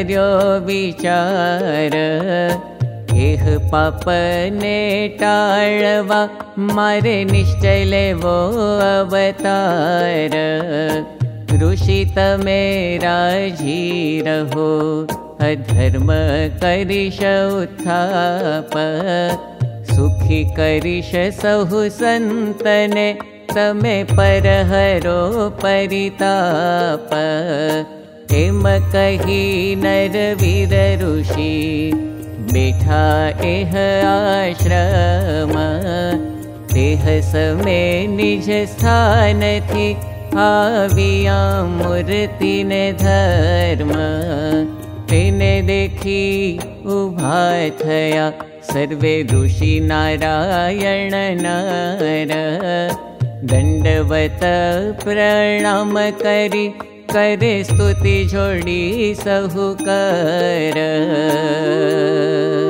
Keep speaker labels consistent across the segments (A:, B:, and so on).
A: कर्यो विचार। एह पापने टाळवा मारे निश्चय लेवो अवतार। ऋषि राजी रहो अधर्म करिष उत्थाप। सुखी करिष सहु संतने तमे परहरो परिताप हेम कही नर वीर ऋषि बेठा एह आश्रम। देह समे निज स्थान ने धर्म। उभा सर्वे ऋषि नारायण नर। दण्डवत प्रणाम करि करे स्तुति जोडी सहुकर धर्मने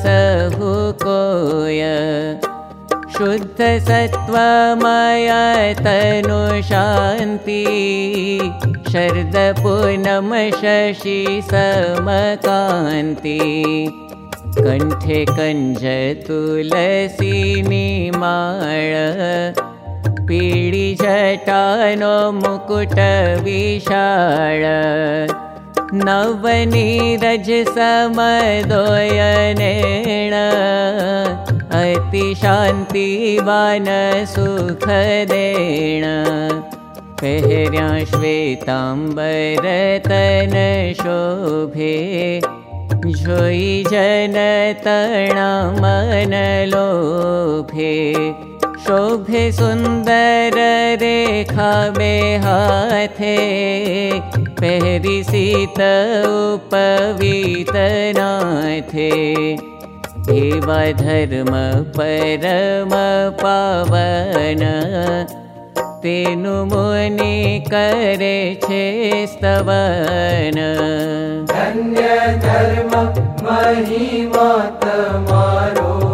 A: सहु कोय शुद्ध सत्त्वमय तनु शान्ति शरद पूनम शशि समकान्ति। कण्ठे कञ्ज तुलसीनि माळ पीडि जटानो मुकुट विशाळ नवनीरज समदोयनेण अति शान्तिवान सुख देण पेहर्या श्वेताम्बरतन शोभे जोई जन तणा मन लोभे शोभे सुन्दर रेखा हाथे पहरी सीत उपवीत नाथे। देवा धर्म परम पावन तेनु मुनि करे छे स्तवन।
B: धन्य धर्म महिमा तमारो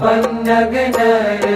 B: पंखी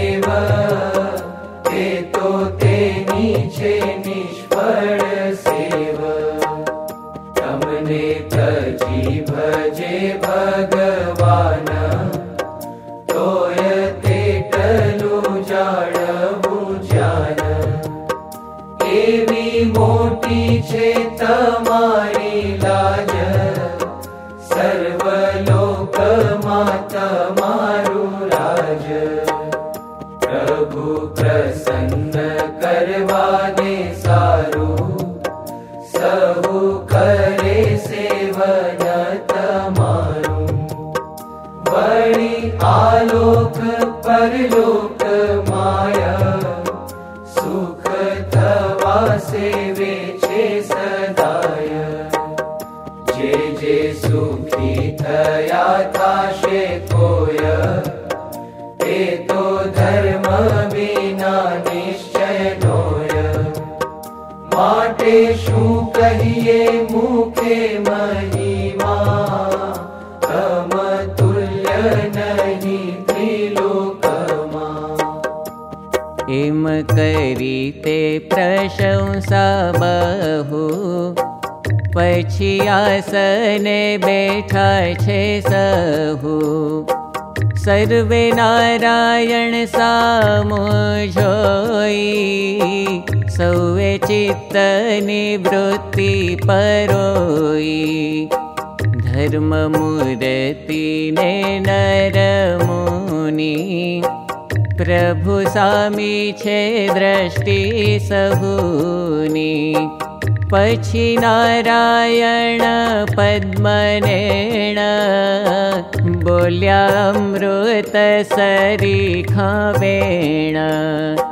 B: करवा तेषु कहिये मुखे महिमा। कमतुल्य नहि किम् करीते प्रशंसा बहु। पछियासने बैठा छे सहु। सह सर्वारायण सा सौवे चित्तनिवृत्ति परोयि धर्ममुदतिने नरमुनि। प्रभु प्रभुस्वामीक्षे दृष्टि सहनि। पशि नारायण पद्मनेण। पद्मने बोल्यामृतसरिखामेण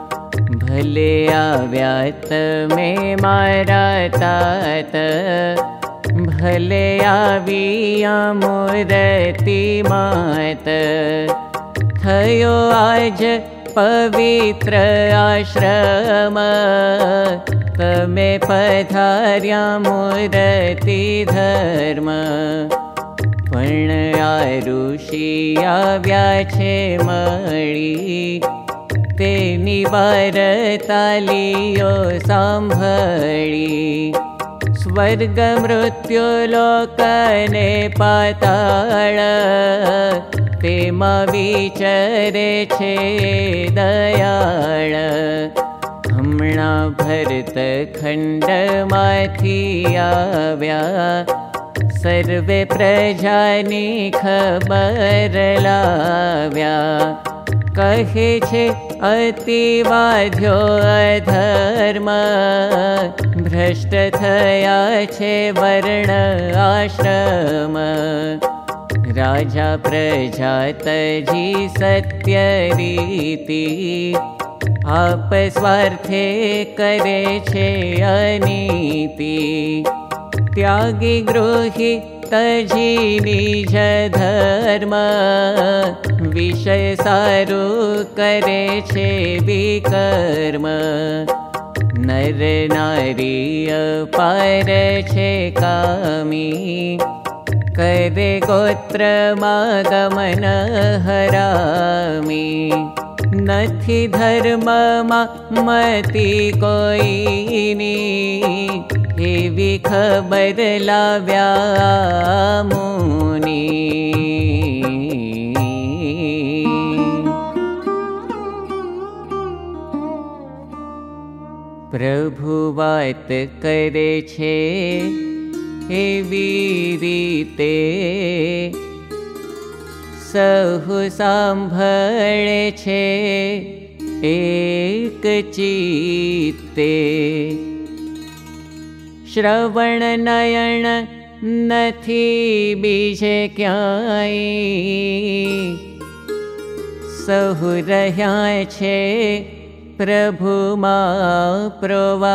B: भलया व्या तमे मारा
A: भलेया व्या मुरति मयो आज पवत्र आश्रम। ते पधार्या मुरति धर्मया ऋषिया व्याणि निवारतालियो सम्भळि स्वर्गमृत्यु लोकने पताळिमा विचरे दयाळ हा भरतखण्ड माखिया सर्वे प्रजानि खरल्या के च अतिवाध्यो अतिवाध्योऽधर्म भ्रष्टतया छे वर्ण आश्रम। राजा प्रजातजी आप स्वार्थे करे छे अनीति। त्यागी गृही जी बीज धर्म विषय सारु करे छे विकर्म नर नारी नारि छे
C: कामी करे गोत्र मागमन हरामी। हरमि धर्ममा मति कैनि बरव्यानि प्रभु बा करे हेविीते सह सम्भळे एक चीते। મુની પ્રભુ વાત કરે છે એવી રીતે સહુ સાંભળે છે એક ચિત્તે શ્રવણ નયન નથી બીજે ક્યાંય સહુ રહ્યા છે પ્રભુમાં પ્રવાઈ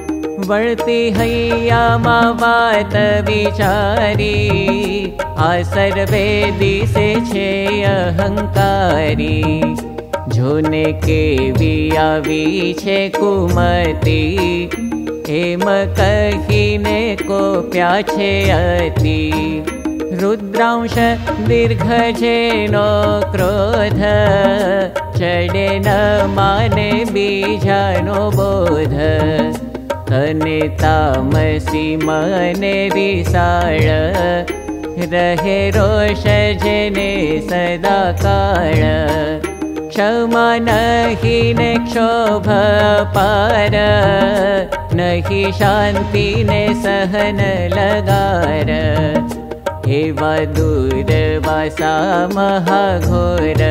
A: वळति हैया मा वात विचारी। आ सर्वे दिसे छे अहंकारी। जोने केवी आवी छे कुमती। एम कहीने को प्याछे अति। रुद्रांश दीर्घ जेनो क्रोध। चढे न माने बीजानो बोध तने तामसी मने विशाळ रहे रोष जेने सदा काळ क्षमा नहि ने क्षोभ पार। नहि शान्ति ने सहन लगार। एवा दूर वासा महाघोर।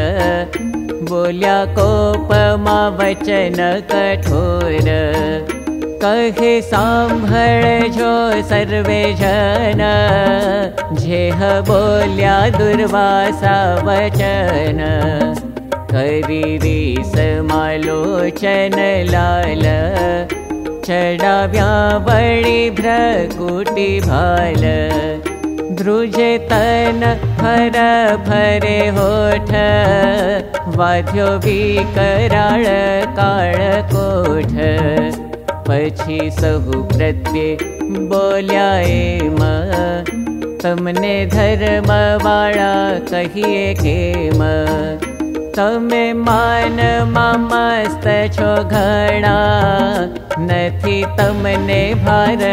A: बोल्या कोपमा वचन कठोर कहे जो सर्वे जन। जेह बोल्या दुर्वासा वचन। करी रीस मालोचन लाल। बळी भ्रकुटी भाल। द्रुजे तन फर फरे होठ। वाध्यो विकराळ काळ कोठ पछी सहु प्रत्ये बोल्या एम तमने धर्म वाळा कहिए केम तमे मान मस्त छो घणा नथी तमने भार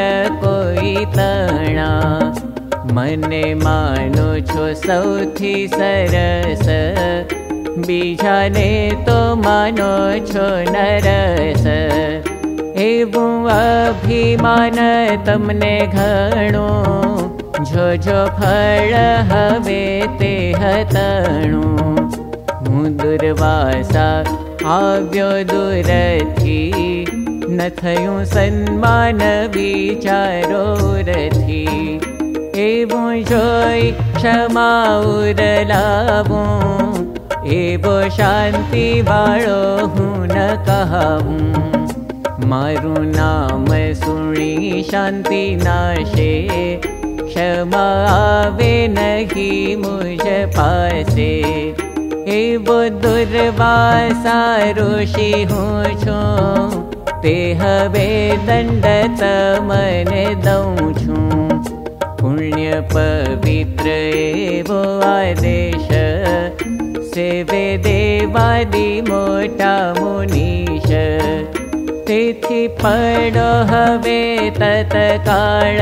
A: कोई तणा मने मानो छो सौथी सरस बीजाने तो मानो छो એવું અભિમાન તમને ઘણું જો જો ફળ હવે તે હતણું હું દુર્વાસા આવ્યો દૂરથી ન થયું સન્માન વિચારો રથી એવું જોઈ ક્ષમા ઉરલાવું એવો શાંતિ વાળો હું ન કહાવું मा सु शान्ति नाशे क्षमा नहि नगी पासे। हि बु दुर्वा सारषि हु ते दण्ड दण्डत मने दु पुण्य पवित्र एवो आदेश सेवे देवादि मोटा मुनिष पड हवे तत्काळ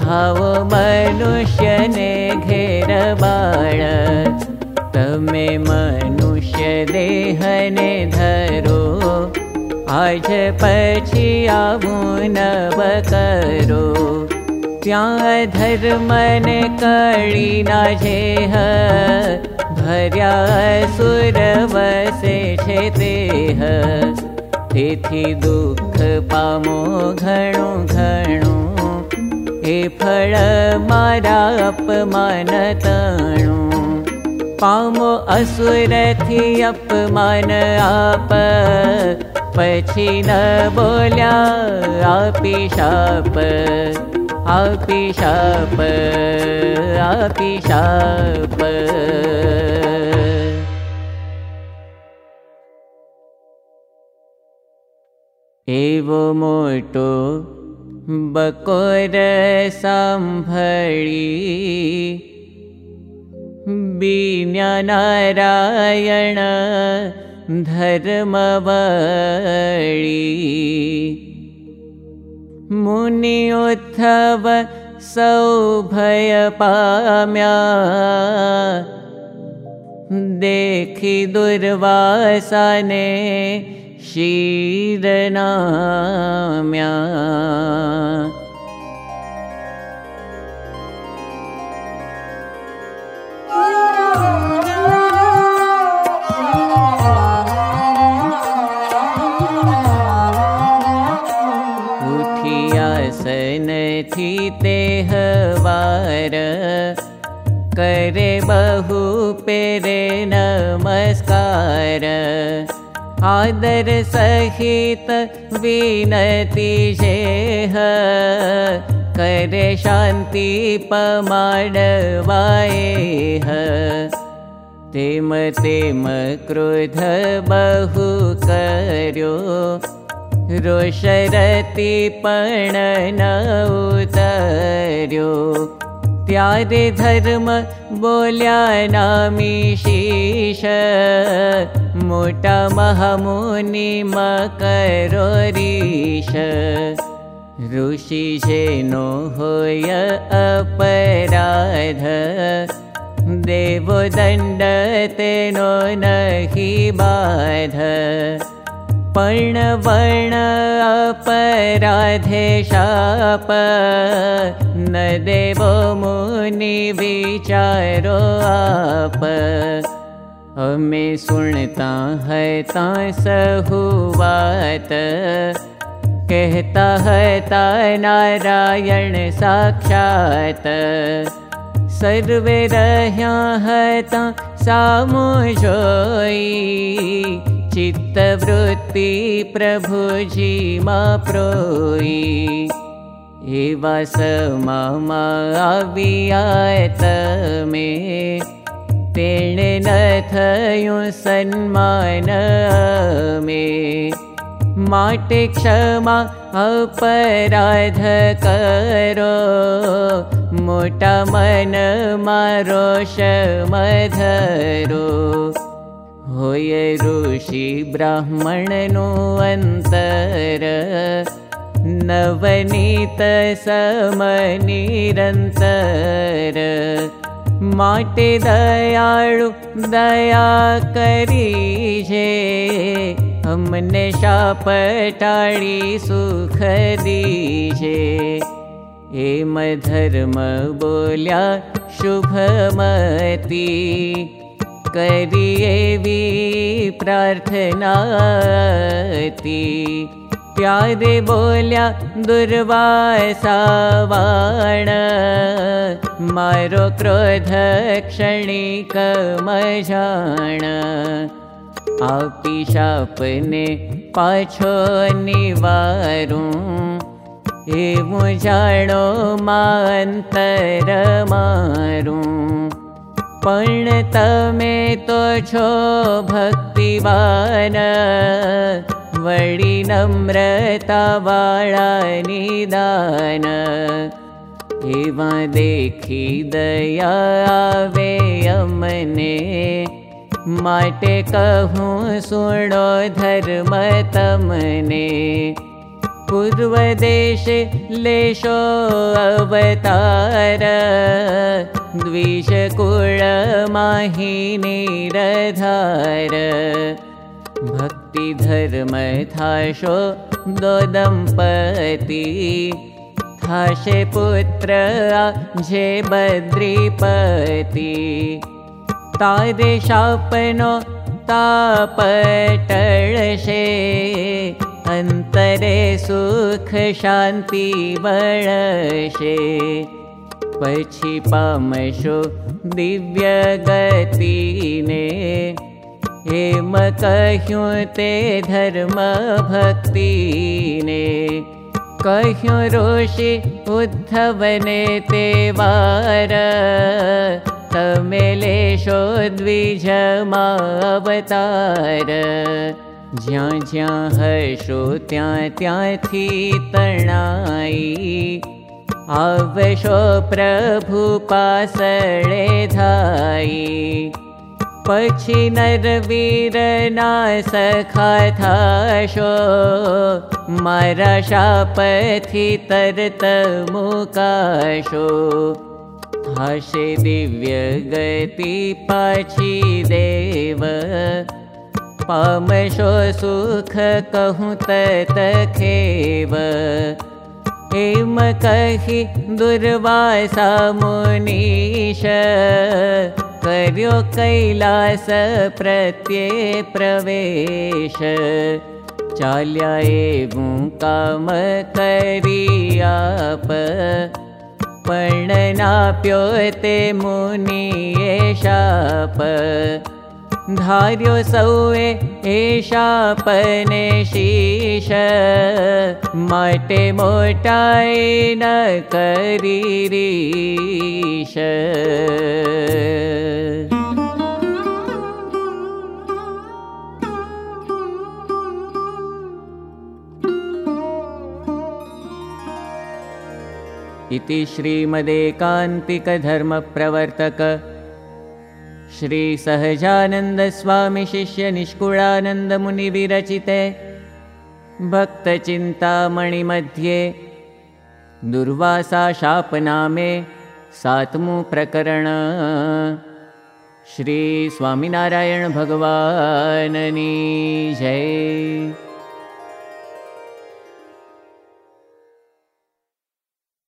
A: हा मनुष्य ने घेरबाण तमे मनुष्य देह ने धरो आज पशी आनवकरो धर्मीना भर्या सुर बसे देह। ભર્યા સુર વસે છે તેહ તેથી દુઃખ પામો ઘણું ઘણું એ ફળ મારા અપમાન તણું પામો અસુરથી અપમાન આપ પછી ન બોલ્યા આપી શાપ આપી શાપ આપી શાપ એવો મોટો બકોર સાંભળી નારાયણ ीरना्याठियासन ते हवार करे बहु पेरे नमस्कार। आदर सहित विनति जेह करे शान्ति पमाडवाएह। तेम तेम क्रोध बहु कर्यो रोषरति पण न उतर्यो। त्यारे धर्म बोल्या नामी शीश मोटा महामुनि मकरो रीश ऋषि जेनो होय अपराध। देवो दण्ड तेनो नहि बाध। पर्ण वर्ण अपराधे शाप। न देवो मुनि विचारो आप अमे सुनता है ता सहुवात। कहता है ता नारायण साक्षात। सर्वे रह्या है ता जोई। चित्तवृत्ति प्रभुजी मा प्रोई। एवा समा आवियात में तेणे न थयो सन्मान में। माटे क्षमा अपराध करो। मोटा मन मारो शमधरो। होय ऋषि ब्राह्मणनो अन्तर नवनीत समनिरन्तर माटे दयाळु दया करीजे। हमने शापटाळी सुख दीजे। एम धर्म बोल्या शुभमती। करिएवी प्रार्थनाति प्यारे बोल्या दुर्वासावाण। मारो क्रोध क्षणिकमजाण आपी शापने पाछो निवारूं। एवं जाणो तमे तो छो भक्तिवान वडी नम्रता आवे अमने माटे कहूँ सुनो धर्म तमने। पूर्वदेशे लेशो अवतार। द्विषकुळमाहिनीरधार भक्तिधर्म थाशो दोदम्पति। थाशे पुत्र जे बद्रीपति। तारे शापनो तापटळशे अन्तरे सुख शान्ति वळशे पछी पामशो दिव्य गतिने हेम कह्युं ते धर्म भक्तिने कह्युं ऋषि उद्धवने ते वार। तमे लेशो द्विजमावतार। ज्यां हशो त्यां तणाई आवशो प्रभु पासळे धाई पछी नरवीर ना सखा थाशो मारा शापथी तरत मुकाशो। हाशे दिव्य गति पाछी देव। पामशो सुख कहूँ तत खेव। हेम कहि दुर्वासा कर्यो कैलास प्रत्ये प्रवेश। चाल्या एवं काम करियाप पर्णनाप्यो ते मुनिये शाप। धार्यो सौए एषापने शीश। मटे मोटाई न करीरीश इति श्रीमदेकान्तिकधर्मप्रवर्तक। श्रीसहजानन्दस्वामिशिष्यनिष्कुळानन्दमुनिविरचिते भक्तचिन्तामणिमध्ये दुर्वासाशापनामे सात्मु प्रकरण श्रीस्वामिनारायणभगवाननी जय